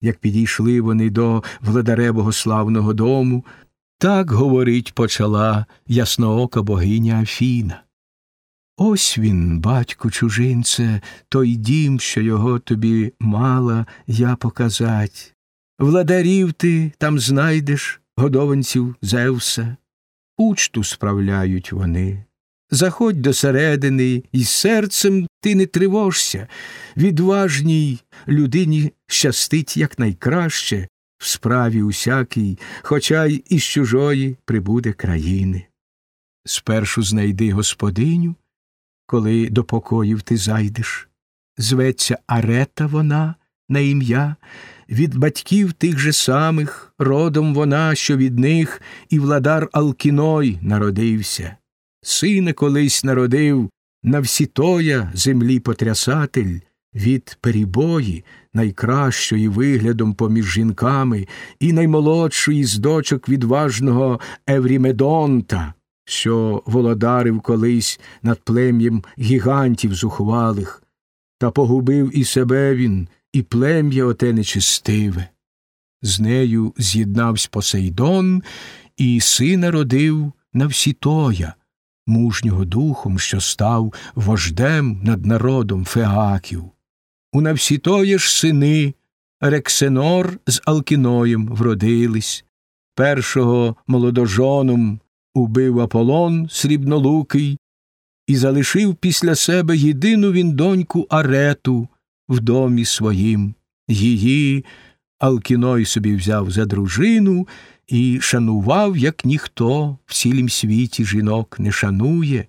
як підійшли вони до владаревого славного дому, так говорить почала ясноока богиня Афіна. Ось він, батько чужинце, той дім, що його тобі мала я показать. Владарів ти там знайдеш, годованців Зевса, учту справляють вони. Заходь до середини, і серцем ти не тривожся, відважній людині щастить якнайкраще в справі усякій, хоча й із чужої прибуде країни. Спершу знайди господиню, коли до покоїв ти зайдеш. Зветься Арета вона на ім'я, від батьків тих же самих, родом вона, що від них, і владар Алкіной народився. Сина колись народив на всітоя землі потрясатель, від перебої, найкращої виглядом поміж жінками, і наймолодшої з дочок відважного Еврімедонта, що володарив колись над плем'ям гігантів зухвалих, та погубив і себе він, і плем'я оте нечистиве. З нею з'єднався Посейдон, і сина родив Навсітоя, мужнього духом, що став вождем над народом феаків. У Навсітоя ж сини Рексенор з Алкіноєм вродились. Першого молодожоном убив Аполлон срібнолукий і залишив після себе єдину він доньку Арету в домі своїм. Її Алкіной собі взяв за дружину і шанував, як ніхто в цілім світі жінок не шанує,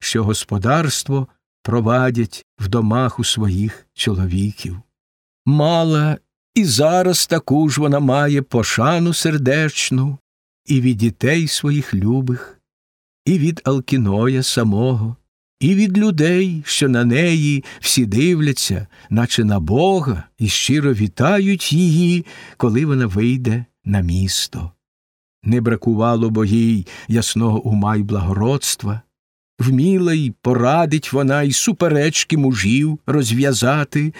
що господарство провадять в домах у своїх чоловіків. Мала і зараз таку ж вона має пошану сердечну і від дітей своїх любих, і від Алкіноя самого, і від людей, що на неї всі дивляться, наче на Бога, і щиро вітають її, коли вона вийде на місто. Не бракувало бо їй ясного ума й благородства, вміла й порадить вона й суперечки мужів розв'язати,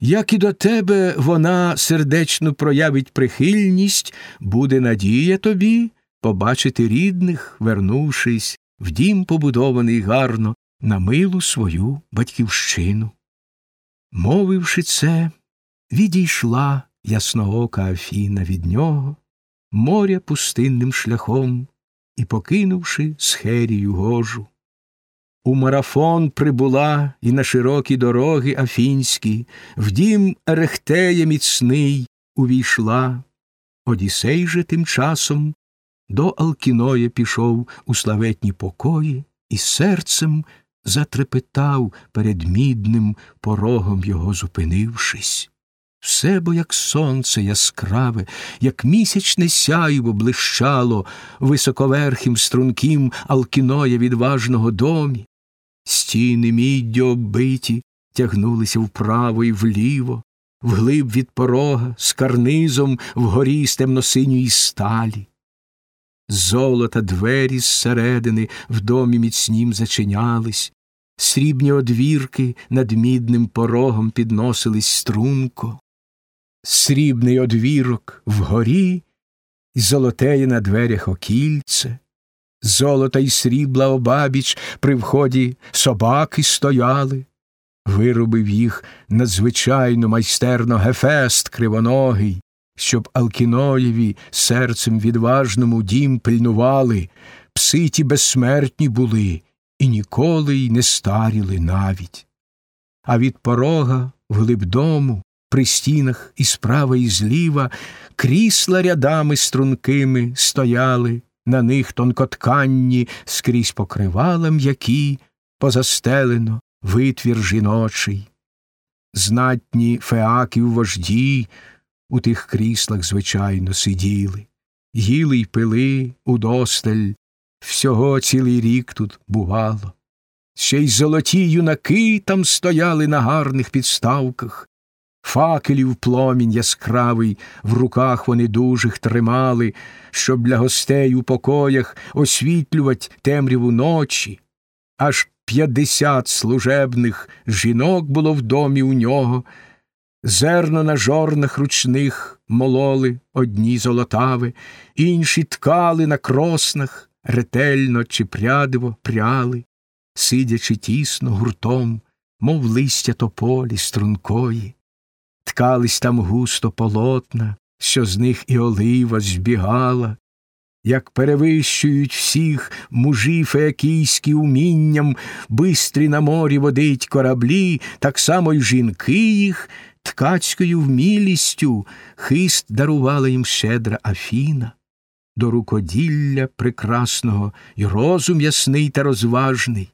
як і до тебе вона сердечно проявить прихильність, буде надія тобі побачити рідних, вернувшись в дім побудований гарно на милу свою батьківщину. Мовивши це, відійшла ясноока Афіна від нього, моря пустинним шляхом і покинувши схерію гожу. У марафон прибула і на широкі дороги афінські, в дім Ерехтея міцний увійшла. Одісей же тим часом до Алкіноя пішов у славетні покої і серцем затрепетав перед мідним порогом його зупинившись. Все бо, як сонце яскраве, як місячне сяйво блищало високоверхим струнким Алкіноя відважного домі, стіни міддю оббиті тягнулися вправо і вліво, вглиб від порога, з карнизом вгорі з темносиньої сталі. Золота двері зсередини в домі міцнім зачинялись, срібні одвірки над мідним порогом підносились струнко, срібний одвірок вгорі, і золотеє на дверях окільце, золота й срібла обабіч при вході собаки стояли, виробив їх надзвичайно майстерно Гефест кривоногий, щоб Алкіноєві серцем відважному дім пильнували, пси ті безсмертні були і ніколи й не старіли навіть. А від порога вглиб дому, при стінах і справа, і зліва, крісла рядами стрункими стояли, на них тонкотканні скрізь покривала м'які, позастелено витвір жіночий. Знатні феаків вожді у тих кріслах, звичайно, сиділи, їли й пили удосталь, всього цілий рік тут бувало. Ще й золоті юнаки там стояли на гарних підставках, факелів пломінь яскравий в руках вони дужих тримали, щоб для гостей у покоях освітлювать темряву ночі. Аж п'ятдесят служебних жінок було в домі у нього, Зерно на жорнах ручних мололи одні золотави, інші ткали на кроснах, ретельно чи прядиво пряли, сидячи тісно гуртом, мов листя тополі стрункої, ткались там густо полотна, що з них і олива збігала, як перевищують всіх мужі феякійські умінням, бистрі на морі водить кораблі, так само й жінки їх ткацькою вмілістю хист дарувала їм щедра Афіна, до рукоділля прекрасного і розум ясний та розважний.